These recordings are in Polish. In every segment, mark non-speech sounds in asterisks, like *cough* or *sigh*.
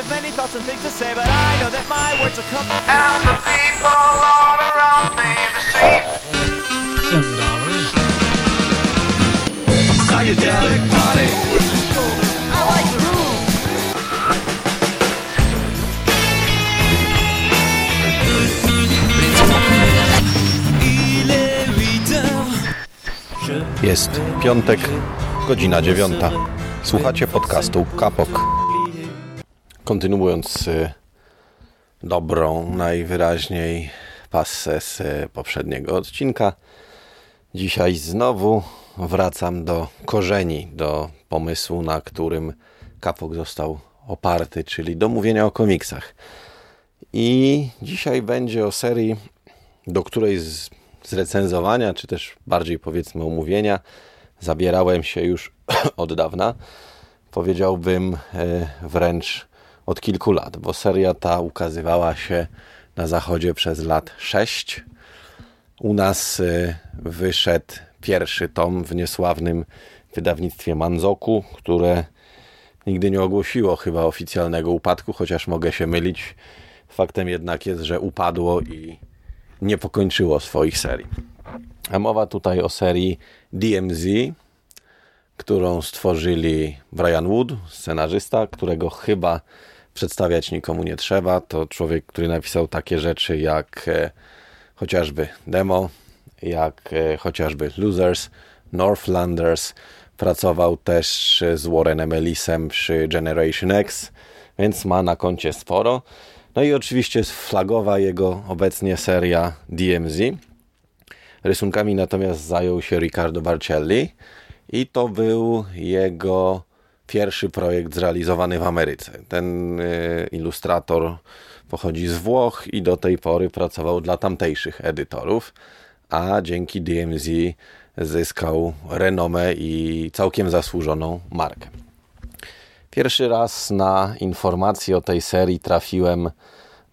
have many thoughts and things to say, but I know that my words will come. And the people all around me, the same. Ten dollars. Psychedelic party. I like groove. Il est 8 heures. Jest piątek, godzina dziewiąta. Słuchacie podcastu Kapok. Kontynuując y, dobrą, najwyraźniej passę z y, poprzedniego odcinka, dzisiaj znowu wracam do korzeni, do pomysłu, na którym Kapok został oparty, czyli do mówienia o komiksach. I dzisiaj będzie o serii, do której z, z recenzowania, czy też bardziej powiedzmy omówienia, zabierałem się już *coughs* od dawna. Powiedziałbym e, wręcz od kilku lat, bo seria ta ukazywała się na zachodzie przez lat 6. U nas e, wyszedł pierwszy tom w niesławnym wydawnictwie Manzoku, które nigdy nie ogłosiło chyba oficjalnego upadku, chociaż mogę się mylić. Faktem jednak jest, że upadło i nie pokończyło swoich serii. A mowa tutaj o serii DMZ, którą stworzyli Brian Wood, scenarzysta, którego chyba przedstawiać nikomu nie trzeba. To człowiek, który napisał takie rzeczy jak e, chociażby Demo, jak e, chociażby Losers, Northlanders. Pracował też z Warrenem Ellisem przy Generation X, więc ma na koncie sporo. No i oczywiście flagowa jego obecnie seria DMZ. Rysunkami natomiast zajął się Riccardo Barcelli i to był jego pierwszy projekt zrealizowany w Ameryce. Ten y, ilustrator pochodzi z Włoch i do tej pory pracował dla tamtejszych edytorów, a dzięki DMZ zyskał renomę i całkiem zasłużoną markę. Pierwszy raz na informacje o tej serii trafiłem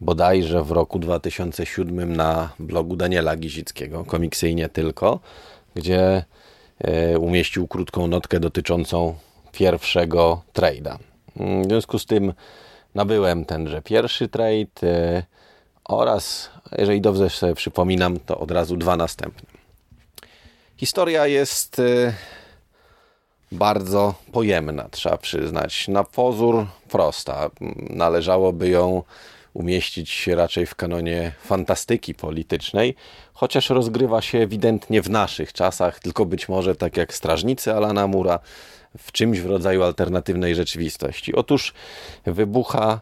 bodajże w roku 2007 na blogu Daniela Gizickiego, komiksy i nie tylko, gdzie e, umieścił krótką notkę dotyczącą pierwszego trade'a. W związku z tym nabyłem tenże pierwszy trade e, oraz, jeżeli dobrze sobie przypominam, to od razu dwa następne. Historia jest e, bardzo pojemna, trzeba przyznać. Na pozór prosta. Należałoby ją umieścić raczej w kanonie fantastyki politycznej, chociaż rozgrywa się ewidentnie w naszych czasach, tylko być może tak jak Strażnicy Alana Mura, w czymś w rodzaju alternatywnej rzeczywistości. Otóż wybucha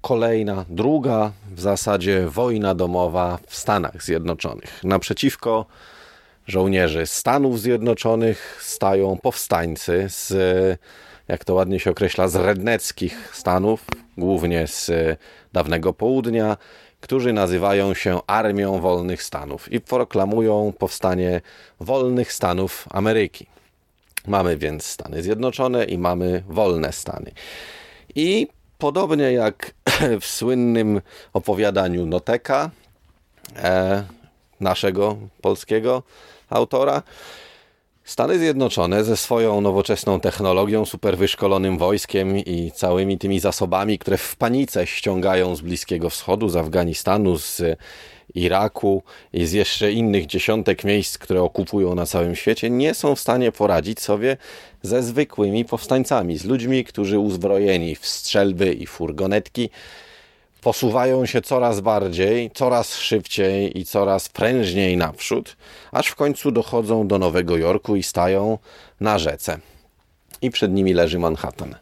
kolejna, druga w zasadzie wojna domowa w Stanach Zjednoczonych. Naprzeciwko żołnierzy Stanów Zjednoczonych stają powstańcy z, jak to ładnie się określa, z redneckich stanów, głównie z dawnego południa, którzy nazywają się Armią Wolnych Stanów i proklamują powstanie wolnych Stanów Ameryki. Mamy więc Stany Zjednoczone i mamy wolne Stany. I podobnie jak *clears throat* w słynnym opowiadaniu Noteka, e, naszego polskiego autora, Stany Zjednoczone ze swoją nowoczesną technologią, super wyszkolonym wojskiem i całymi tymi zasobami, które w panice ściągają z Bliskiego Wschodu, z Afganistanu, z Iraku i z jeszcze innych dziesiątek miejsc, które okupują na całym świecie, nie są w stanie poradzić sobie ze zwykłymi powstańcami, z ludźmi, którzy uzbrojeni w strzelby i furgonetki posuwają się coraz bardziej, coraz szybciej i coraz prężniej naprzód, aż w końcu dochodzą do Nowego Jorku i stają na rzece. I przed nimi leży Manhattan.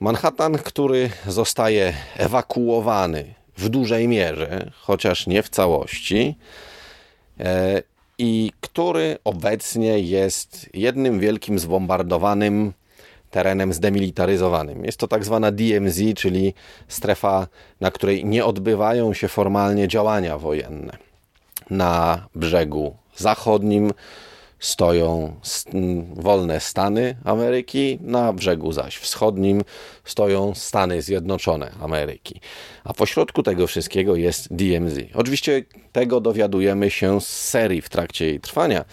Manhattan, który zostaje ewakuowany w dużej mierze, chociaż nie w całości, e, i który obecnie jest jednym wielkim zbombardowanym terenem zdemilitaryzowanym. Jest to tak zwana DMZ, czyli strefa, na której nie odbywają się formalnie działania wojenne. Na brzegu zachodnim stoją wolne Stany Ameryki, na brzegu zaś wschodnim stoją Stany Zjednoczone Ameryki. A pośrodku tego wszystkiego jest DMZ. Oczywiście tego dowiadujemy się z serii w trakcie jej trwania,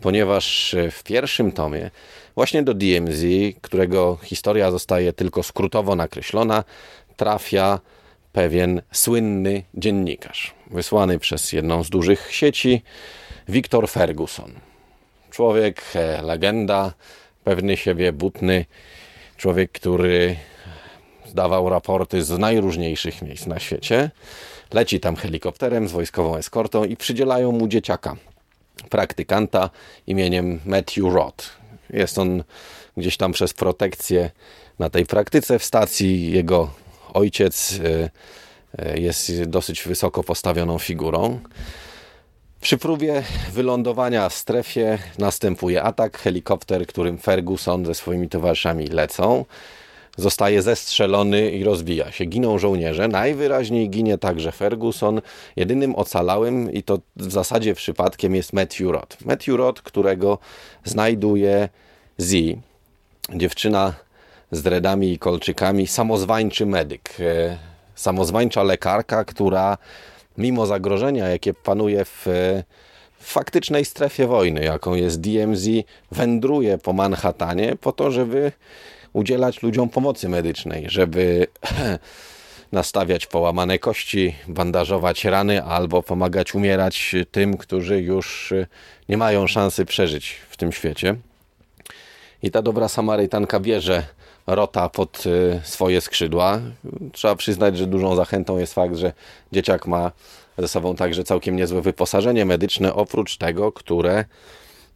ponieważ w pierwszym tomie właśnie do DMZ, którego historia zostaje tylko skrótowo nakreślona, trafia pewien słynny dziennikarz, wysłany przez jedną z dużych sieci, Victor Ferguson. Człowiek, e, legenda, pewny siebie, butny, człowiek, który zdawał raporty z najróżniejszych miejsc na świecie. Leci tam helikopterem z wojskową eskortą i przydzielają mu dzieciaka, praktykanta imieniem Matthew Roth. Jest on gdzieś tam przez protekcję na tej praktyce w stacji. Jego ojciec e, e, jest dosyć wysoko postawioną figurą. Przy próbie wylądowania w strefie następuje atak. Helikopter, którym Ferguson ze swoimi towarzyszami lecą, zostaje zestrzelony i rozbija się. Giną żołnierze. Najwyraźniej ginie także Ferguson. Jedynym ocalałym, i to w zasadzie przypadkiem, jest Matthew Roth. Matthew Roth, którego znajduje Z, dziewczyna z dredami i kolczykami, samozwańczy medyk. E, samozwańcza lekarka, która mimo zagrożenia, jakie panuje w, faktycznej strefie wojny, jaką jest DMZ, wędruje po Manhattanie po to, żeby udzielać ludziom pomocy medycznej, żeby *clears throat* nastawiać połamane kości, bandażować rany albo pomagać umierać tym, którzy już nie mają szansy przeżyć w tym świecie. I ta dobra Samarytanka bierze Rota pod y, swoje skrzydła. Trzeba przyznać, że dużą zachętą jest fakt, że dzieciak ma ze sobą także całkiem niezłe wyposażenie medyczne, oprócz tego, które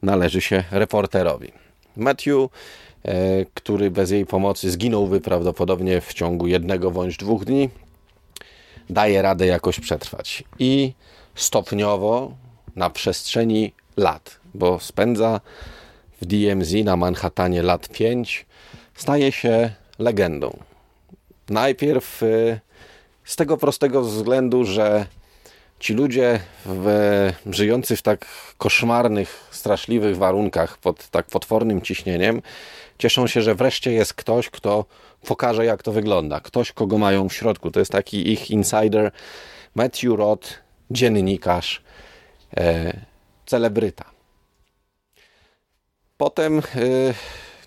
należy się reporterowi. Matthew, e, który bez jej pomocy zginąłby prawdopodobnie w ciągu jednego bądź dwóch dni, daje radę jakoś przetrwać. I stopniowo na przestrzeni lat, bo spędza w DMZ na Manhattanie lat 5, staje się legendą. Najpierw y, z tego prostego względu, że ci ludzie w, żyjący w tak koszmarnych, straszliwych warunkach, pod tak potwornym ciśnieniem, cieszą się, że wreszcie jest ktoś, kto pokaże, jak to wygląda. Ktoś, kogo mają w środku. To jest taki ich insider, Matthew Roth, dziennikarz, e, celebryta. Potem, e,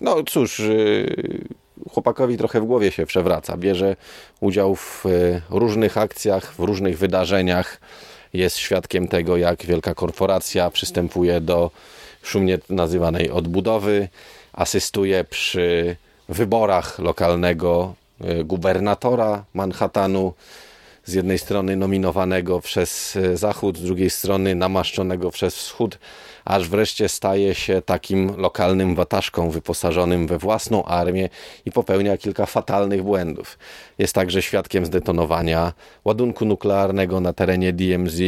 no cóż, e, chłopakowi trochę w głowie się przewraca. Bierze udział w e, różnych akcjach, w różnych wydarzeniach. Jest świadkiem tego, jak wielka korporacja przystępuje do szumnie nazywanej odbudowy. Asystuje przy wyborach lokalnego e, gubernatora Manhattanu. Z jednej strony nominowanego przez e, Zachód, z drugiej strony namaszczonego przez Wschód aż wreszcie staje się takim lokalnym wataszką wyposażonym we własną armię i popełnia kilka fatalnych błędów. Jest także świadkiem zdetonowania ładunku nuklearnego na terenie DMZ,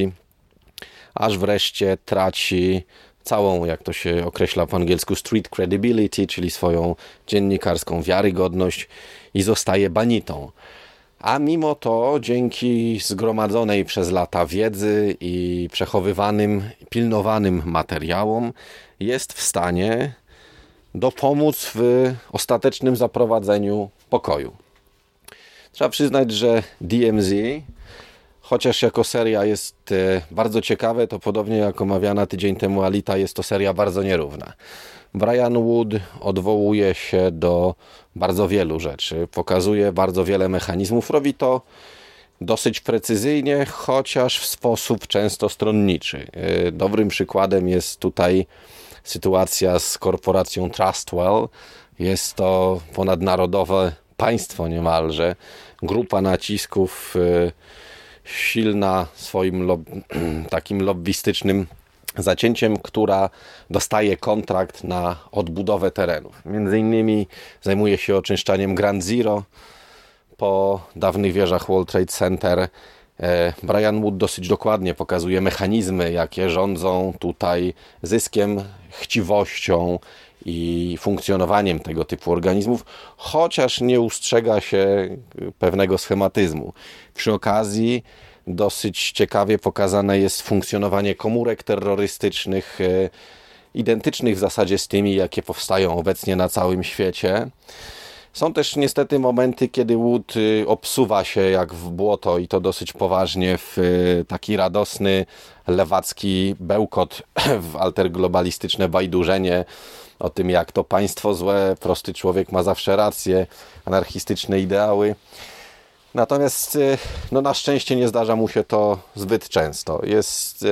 aż wreszcie traci całą, jak to się określa po angielsku, street credibility, czyli swoją dziennikarską wiarygodność i zostaje banitą. A mimo to, dzięki zgromadzonej przez lata wiedzy i przechowywanym, pilnowanym materiałom, jest w stanie dopomóc w ostatecznym zaprowadzeniu pokoju. Trzeba przyznać, że DMZ, chociaż jako seria jest e, bardzo ciekawe, to podobnie jak omawiana tydzień temu Alita, jest to seria bardzo nierówna. Brian Wood odwołuje się do bardzo wielu rzeczy, pokazuje bardzo wiele mechanizmów, robi to dosyć precyzyjnie, chociaż w sposób często stronniczy. Y, dobrym przykładem jest tutaj sytuacja z korporacją Trustwell. Jest to ponadnarodowe państwo niemalże, grupa nacisków y, silna swoim *clears throat* takim lobbystycznym zacięciem, która dostaje kontrakt na odbudowę terenów. Między innymi zajmuje się oczyszczaniem Grand Zero po dawnych wieżach World Trade Center. E, Brian Wood dosyć dokładnie pokazuje mechanizmy, jakie rządzą tutaj zyskiem, chciwością i funkcjonowaniem tego typu organizmów, chociaż nie ustrzega się pewnego schematyzmu. Przy okazji dosyć ciekawie pokazane jest funkcjonowanie komórek terrorystycznych, e, identycznych w zasadzie z tymi, jakie powstają obecnie na całym świecie. Są też niestety momenty, kiedy łód y, obsuwa się jak w błoto i to dosyć poważnie w y, taki radosny, lewacki bełkot, *clears throat* w alterglobalistyczne bajdurzenie o tym, jak to państwo złe, prosty człowiek ma zawsze rację, anarchistyczne ideały. Natomiast y, no, na szczęście nie zdarza mu się to zbyt często. Jest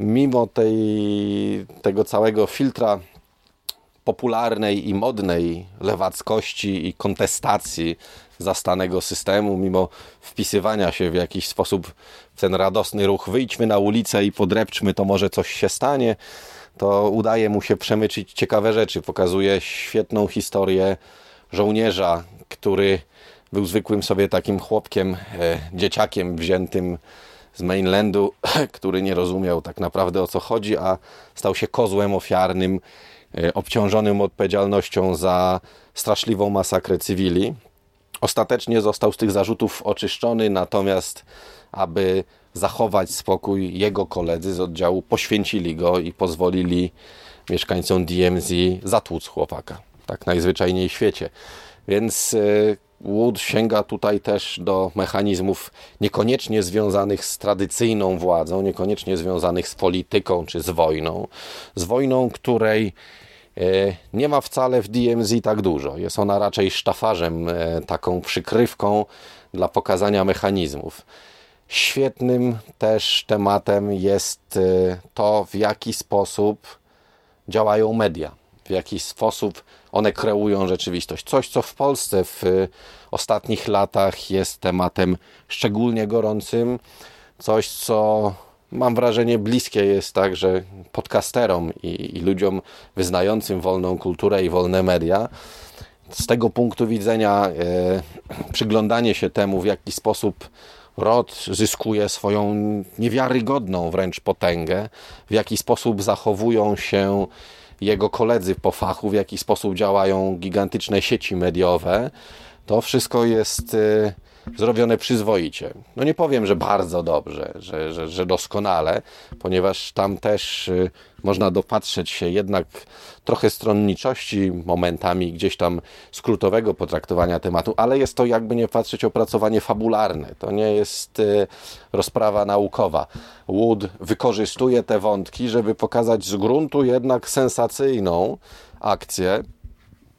mimo tej, tego całego filtra popularnej i modnej lewackości i kontestacji zastanego systemu, mimo wpisywania się w jakiś sposób w ten radosny ruch, wyjdźmy na ulicę i podrepczmy, to może coś się stanie, to udaje mu się przemycić ciekawe rzeczy. Pokazuje świetną historię żołnierza, który był zwykłym sobie takim chłopkiem, e, dzieciakiem wziętym z mainlandu, *laughs* który nie rozumiał tak naprawdę o co chodzi, a stał się kozłem ofiarnym E, obciążonym odpowiedzialnością za straszliwą masakrę cywili. Ostatecznie został z tych zarzutów oczyszczony, natomiast aby zachować spokój, jego koledzy z oddziału poświęcili go i pozwolili mieszkańcom DMZ zatłuc chłopaka. Tak najzwyczajniej w świecie. Więc e, Wood sięga tutaj też do mechanizmów niekoniecznie związanych z tradycyjną władzą, niekoniecznie związanych z polityką czy z wojną. Z wojną, której E, nie ma wcale w DMZ tak dużo. Jest ona raczej sztafarzem, e, taką przykrywką dla pokazania mechanizmów. Świetnym też tematem jest e, to, w jaki sposób działają media, w jaki sposób one kreują rzeczywistość. Coś, co w Polsce w ostatnich latach jest tematem szczególnie gorącym, coś, co mam wrażenie, bliskie jest także podcasterom i, i ludziom wyznającym wolną kulturę i wolne media. Z tego punktu widzenia e, przyglądanie się temu, w jaki sposób ROD zyskuje swoją niewiarygodną wręcz potęgę, w jaki sposób zachowują się jego koledzy po fachu, w jaki sposób działają gigantyczne sieci mediowe, to wszystko jest e, zrobione przyzwoicie. No nie powiem, że bardzo dobrze, że, że, że doskonale, ponieważ tam też y, można dopatrzeć się jednak trochę stronniczości momentami gdzieś tam skrótowego potraktowania tematu, ale jest to jakby nie patrzeć opracowanie fabularne. To nie jest y, rozprawa naukowa. Wood wykorzystuje te wątki, żeby pokazać z gruntu jednak sensacyjną akcję,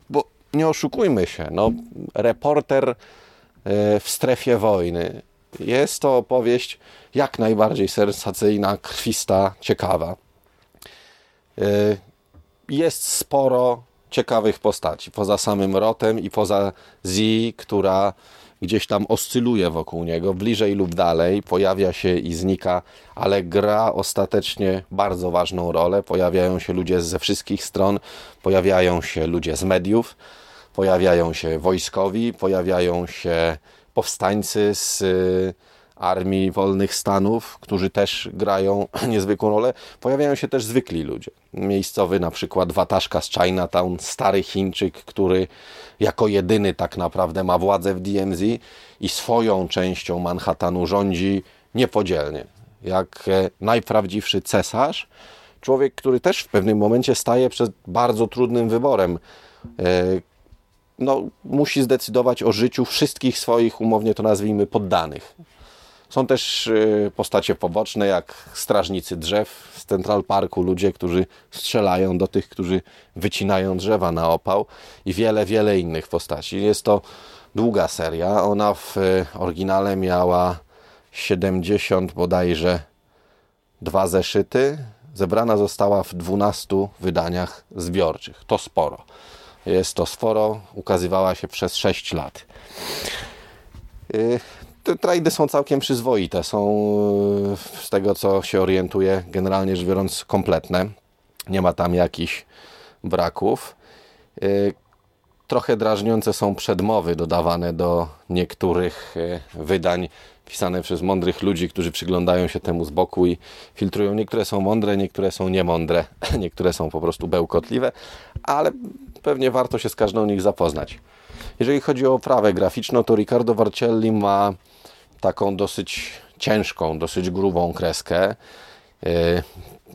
bo nie oszukujmy się, no reporter w strefie wojny. Jest to opowieść jak najbardziej sensacyjna, krwista, ciekawa. E, jest sporo ciekawych postaci, poza samym Rotem i poza Zi, która gdzieś tam oscyluje wokół niego, bliżej lub dalej, pojawia się i znika, ale gra ostatecznie bardzo ważną rolę. Pojawiają się ludzie ze wszystkich stron, pojawiają się ludzie z mediów, pojawiają się wojskowi, pojawiają się powstańcy z y, Armii Wolnych Stanów, którzy też grają *clears throat* niezwykłą rolę. Pojawiają się też zwykli ludzie. Miejscowy na przykład Wataszka z Chinatown, stary Chińczyk, który jako jedyny tak naprawdę ma władzę w DMZ i swoją częścią Manhattanu rządzi niepodzielnie. Jak e, najprawdziwszy cesarz, człowiek, który też w pewnym momencie staje przed bardzo trudnym wyborem e, no, musi zdecydować o życiu wszystkich swoich, umownie to nazwijmy, poddanych. Są też y, postacie poboczne, jak strażnicy drzew z Central Parku, ludzie, którzy strzelają do tych, którzy wycinają drzewa na opał i wiele, wiele innych postaci. Jest to długa seria. Ona w y, oryginale miała 70 bodajże dwa zeszyty. Zebrana została w 12 wydaniach zbiorczych. To sporo. Jest to sporo, ukazywała się przez 6 lat. Y, te trajdy są całkiem przyzwoite, są y, z tego co się orientuję, generalnie rzecz biorąc kompletne. Nie ma tam jakichś braków. Y, trochę drażniące są przedmowy dodawane do niektórych wydań pisane przez mądrych ludzi, którzy przyglądają się temu z boku i filtrują. Niektóre są mądre, niektóre są niemądre, *laughs* niektóre są po prostu bełkotliwe, ale pewnie warto się z każdą nich zapoznać. Jeżeli chodzi o oprawę graficzną, to Riccardo Varcelli ma taką dosyć ciężką, dosyć grubą kreskę. e,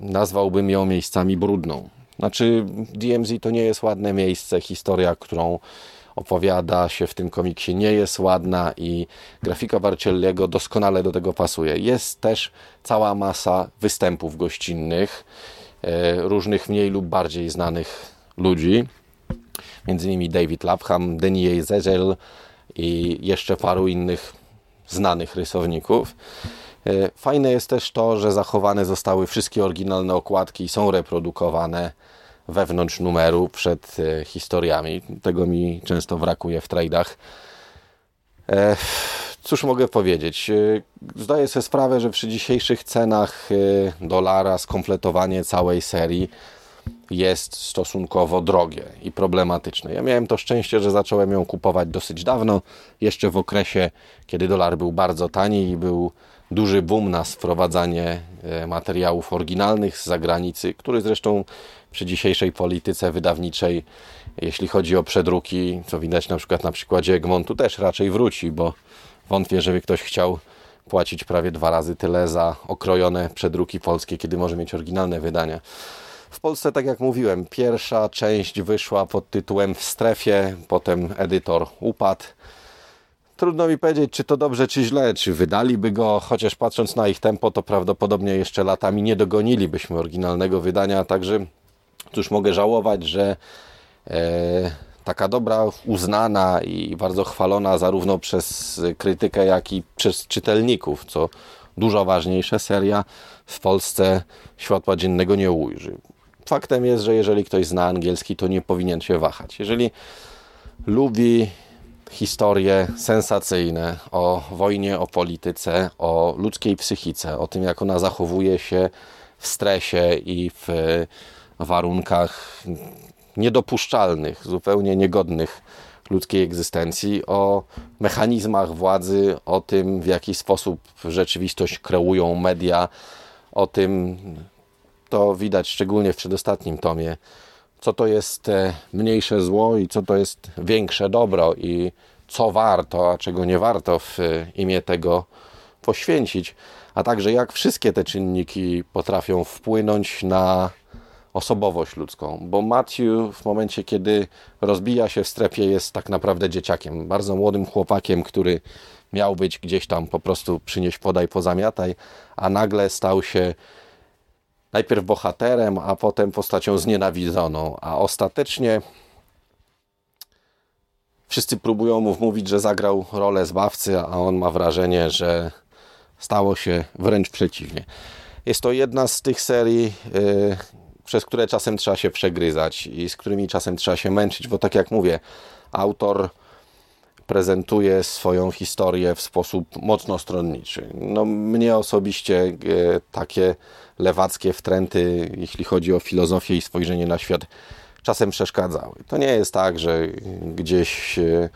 nazwałbym ją miejscami brudną. Znaczy, DMZ to nie jest ładne miejsce, historia, którą opowiada się w tym komiksie nie jest ładna i grafika Barcelliego doskonale do tego pasuje. Jest też cała masa występów gościnnych, e, różnych mniej lub bardziej znanych ludzi, między innymi David Lapham, Denier Zezel i jeszcze paru innych znanych rysowników. E, fajne jest też to, że zachowane zostały wszystkie oryginalne okładki i są reprodukowane wewnątrz numeru przed e, historiami. Tego mi często brakuje w trade'ach. E, cóż mogę powiedzieć? Zdaję sobie sprawę, że przy dzisiejszych cenach dolara skompletowanie całej serii jest stosunkowo drogie i problematyczne. Ja miałem to szczęście, że zacząłem ją kupować dosyć dawno, jeszcze w okresie, kiedy dolar był bardzo tani i był duży boom na sprowadzanie e, materiałów oryginalnych z zagranicy, który zresztą przy dzisiejszej polityce wydawniczej, jeśli chodzi o przedruki, co widać na przykład na przykładzie Egmontu, też raczej wróci, bo wątpię, żeby ktoś chciał płacić prawie dwa razy tyle za okrojone przedruki polskie, kiedy może mieć oryginalne wydania. W Polsce, tak jak mówiłem, pierwsza część wyszła pod tytułem W strefie, potem edytor upadł. Trudno mi powiedzieć, czy to dobrze, czy źle, czy wydaliby go, chociaż patrząc na ich tempo, to prawdopodobnie jeszcze latami nie dogonilibyśmy oryginalnego wydania, także cóż mogę żałować, że e, taka dobra, uznana i bardzo chwalona zarówno przez krytykę, jak i przez czytelników, co dużo ważniejsze, seria w Polsce światła dziennego nie ujrzy faktem jest, że jeżeli ktoś zna angielski, to nie powinien się wahać. Jeżeli lubi historie sensacyjne o wojnie, o polityce, o ludzkiej psychice, o tym, jak ona zachowuje się w stresie i w warunkach niedopuszczalnych, zupełnie niegodnych ludzkiej egzystencji, o mechanizmach władzy, o tym, w jaki sposób rzeczywistość kreują media, o tym, to widać szczególnie w przedostatnim tomie, co to jest e, mniejsze zło i co to jest większe dobro i co warto, a czego nie warto w e, imię tego poświęcić, a także jak wszystkie te czynniki potrafią wpłynąć na osobowość ludzką, bo Matthew w momencie, kiedy rozbija się w strefie, jest tak naprawdę dzieciakiem, bardzo młodym chłopakiem, który miał być gdzieś tam po prostu przynieść podaj, pozamiataj, a nagle stał się najpierw bohaterem, a potem postacią znienawidzoną, a ostatecznie wszyscy próbują mu wmówić, że zagrał rolę zbawcy, a on ma wrażenie, że stało się wręcz przeciwnie. Jest to jedna z tych serii, yy, przez które czasem trzeba się przegryzać i z którymi czasem trzeba się męczyć, bo tak jak mówię, autor prezentuje swoją historię w sposób mocno stronniczy. No, mnie osobiście e, takie lewackie wtręty, jeśli chodzi o filozofię i spojrzenie na świat, czasem przeszkadzały. To nie jest tak, że gdzieś e,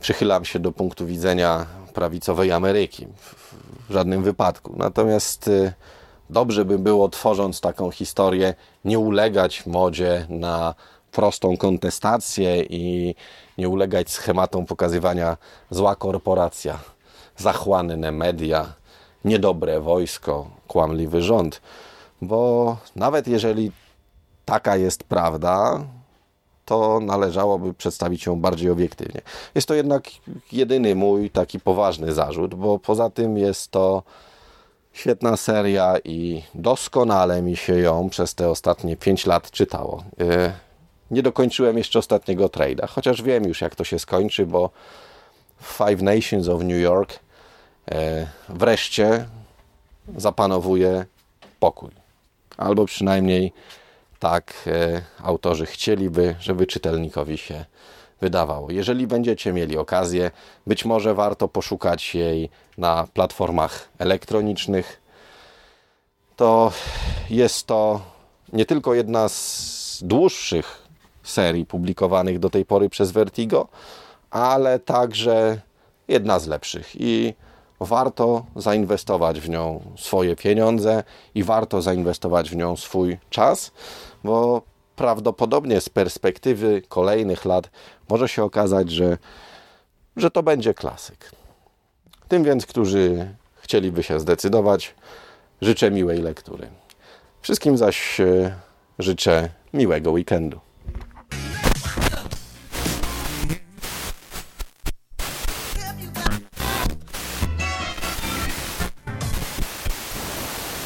przychylam się do punktu widzenia prawicowej Ameryki. W żadnym wypadku. Natomiast e, dobrze by było, tworząc taką historię, nie ulegać modzie na prostą kontestację i nie ulegać schematom pokazywania zła korporacja, zachłanne media, niedobre wojsko, kłamliwy rząd. Bo nawet jeżeli taka jest prawda, to należałoby przedstawić ją bardziej obiektywnie. Jest to jednak jedyny mój taki poważny zarzut, bo poza tym jest to świetna seria i doskonale mi się ją przez te ostatnie 5 lat czytało. Nie dokończyłem jeszcze ostatniego trade'a, chociaż wiem już jak to się skończy, bo Five Nations of New York e, wreszcie zapanowuje pokój. Albo przynajmniej tak e, autorzy chcieliby, żeby czytelnikowi się wydawało. Jeżeli będziecie mieli okazję, być może warto poszukać jej na platformach elektronicznych. To jest to nie tylko jedna z dłuższych serii publikowanych do tej pory przez Vertigo, ale także jedna z lepszych i warto zainwestować w nią swoje pieniądze i warto zainwestować w nią swój czas, bo prawdopodobnie z perspektywy kolejnych lat może się okazać, że, że to będzie klasyk. Tym więc, którzy chcieliby się zdecydować, życzę miłej lektury. Wszystkim zaś e, życzę miłego weekendu.